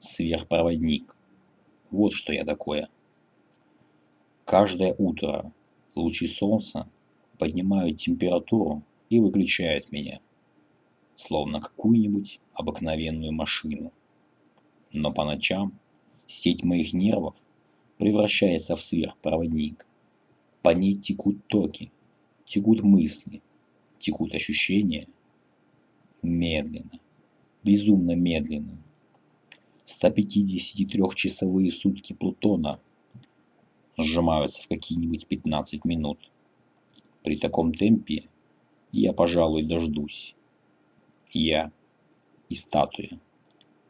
сверхпроводник. Вот что я такое. Каждое утро лучи солнца поднимают температуру и выключают меня, словно какую-нибудь обыкновенную машину. Но по ночам сеть моих нервов превращается в сверхпроводник. По ней текут токи, текут мысли, текут ощущения. Медленно, безумно медленно. 153-часовые сутки Плутона сжимаются в какие-нибудь 15 минут. При таком темпе я, пожалуй, дождусь. Я и статуя,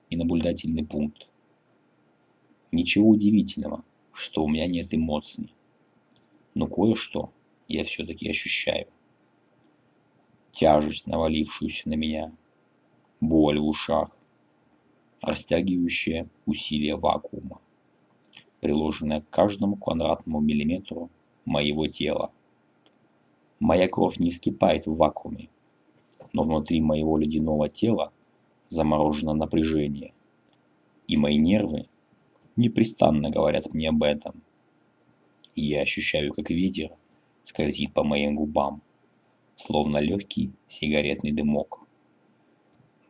и наблюдательный пункт. Ничего удивительного, что у меня нет эмоций. Но кое-что я все-таки ощущаю. Тяжесть, навалившуюся на меня, боль в ушах, растягивающее усилие вакуума, приложенное к каждому квадратному миллиметру моего тела. Моя кровь не вскипает в вакууме, но внутри моего ледяного тела заморожено напряжение, и мои нервы непрестанно говорят мне об этом. И я ощущаю, как ветер скользит по моим губам, словно легкий сигаретный дымок.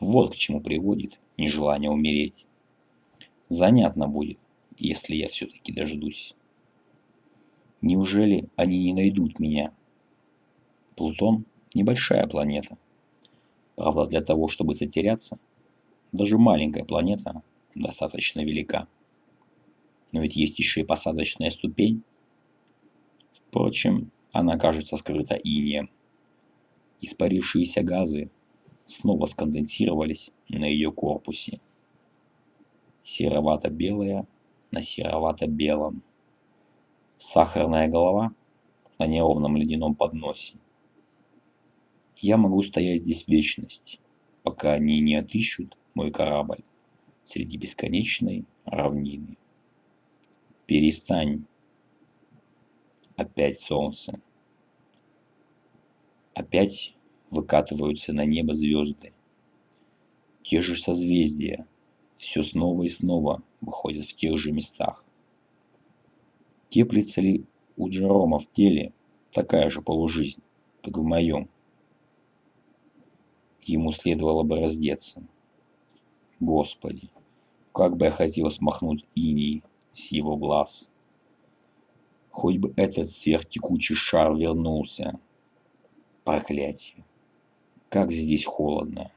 Вот к чему приводит нежелание умереть. Занятно будет, если я все-таки дождусь. Неужели они не найдут меня? Плутон – небольшая планета. Правда, для того, чтобы затеряться, даже маленькая планета достаточно велика. Но ведь есть еще и посадочная ступень. Впрочем, она кажется скрыта инеем. Испарившиеся газы снова сконденсировались на ее корпусе. Серовато-белая на серовато-белом. Сахарная голова на неровном ледяном подносе. Я могу стоять здесь вечность, пока они не отыщут мой корабль среди бесконечной равнины. Перестань. Опять солнце. Опять выкатываются на небо звезды. Те же созвездия все снова и снова выходят в тех же местах. Теплится ли у Джерома в теле такая же полужизнь, как в моем? Ему следовало бы раздеться. Господи, как бы я хотел смахнуть иней с его глаз. Хоть бы этот сверхтекучий шар вернулся. Проклятие. Как здесь холодно.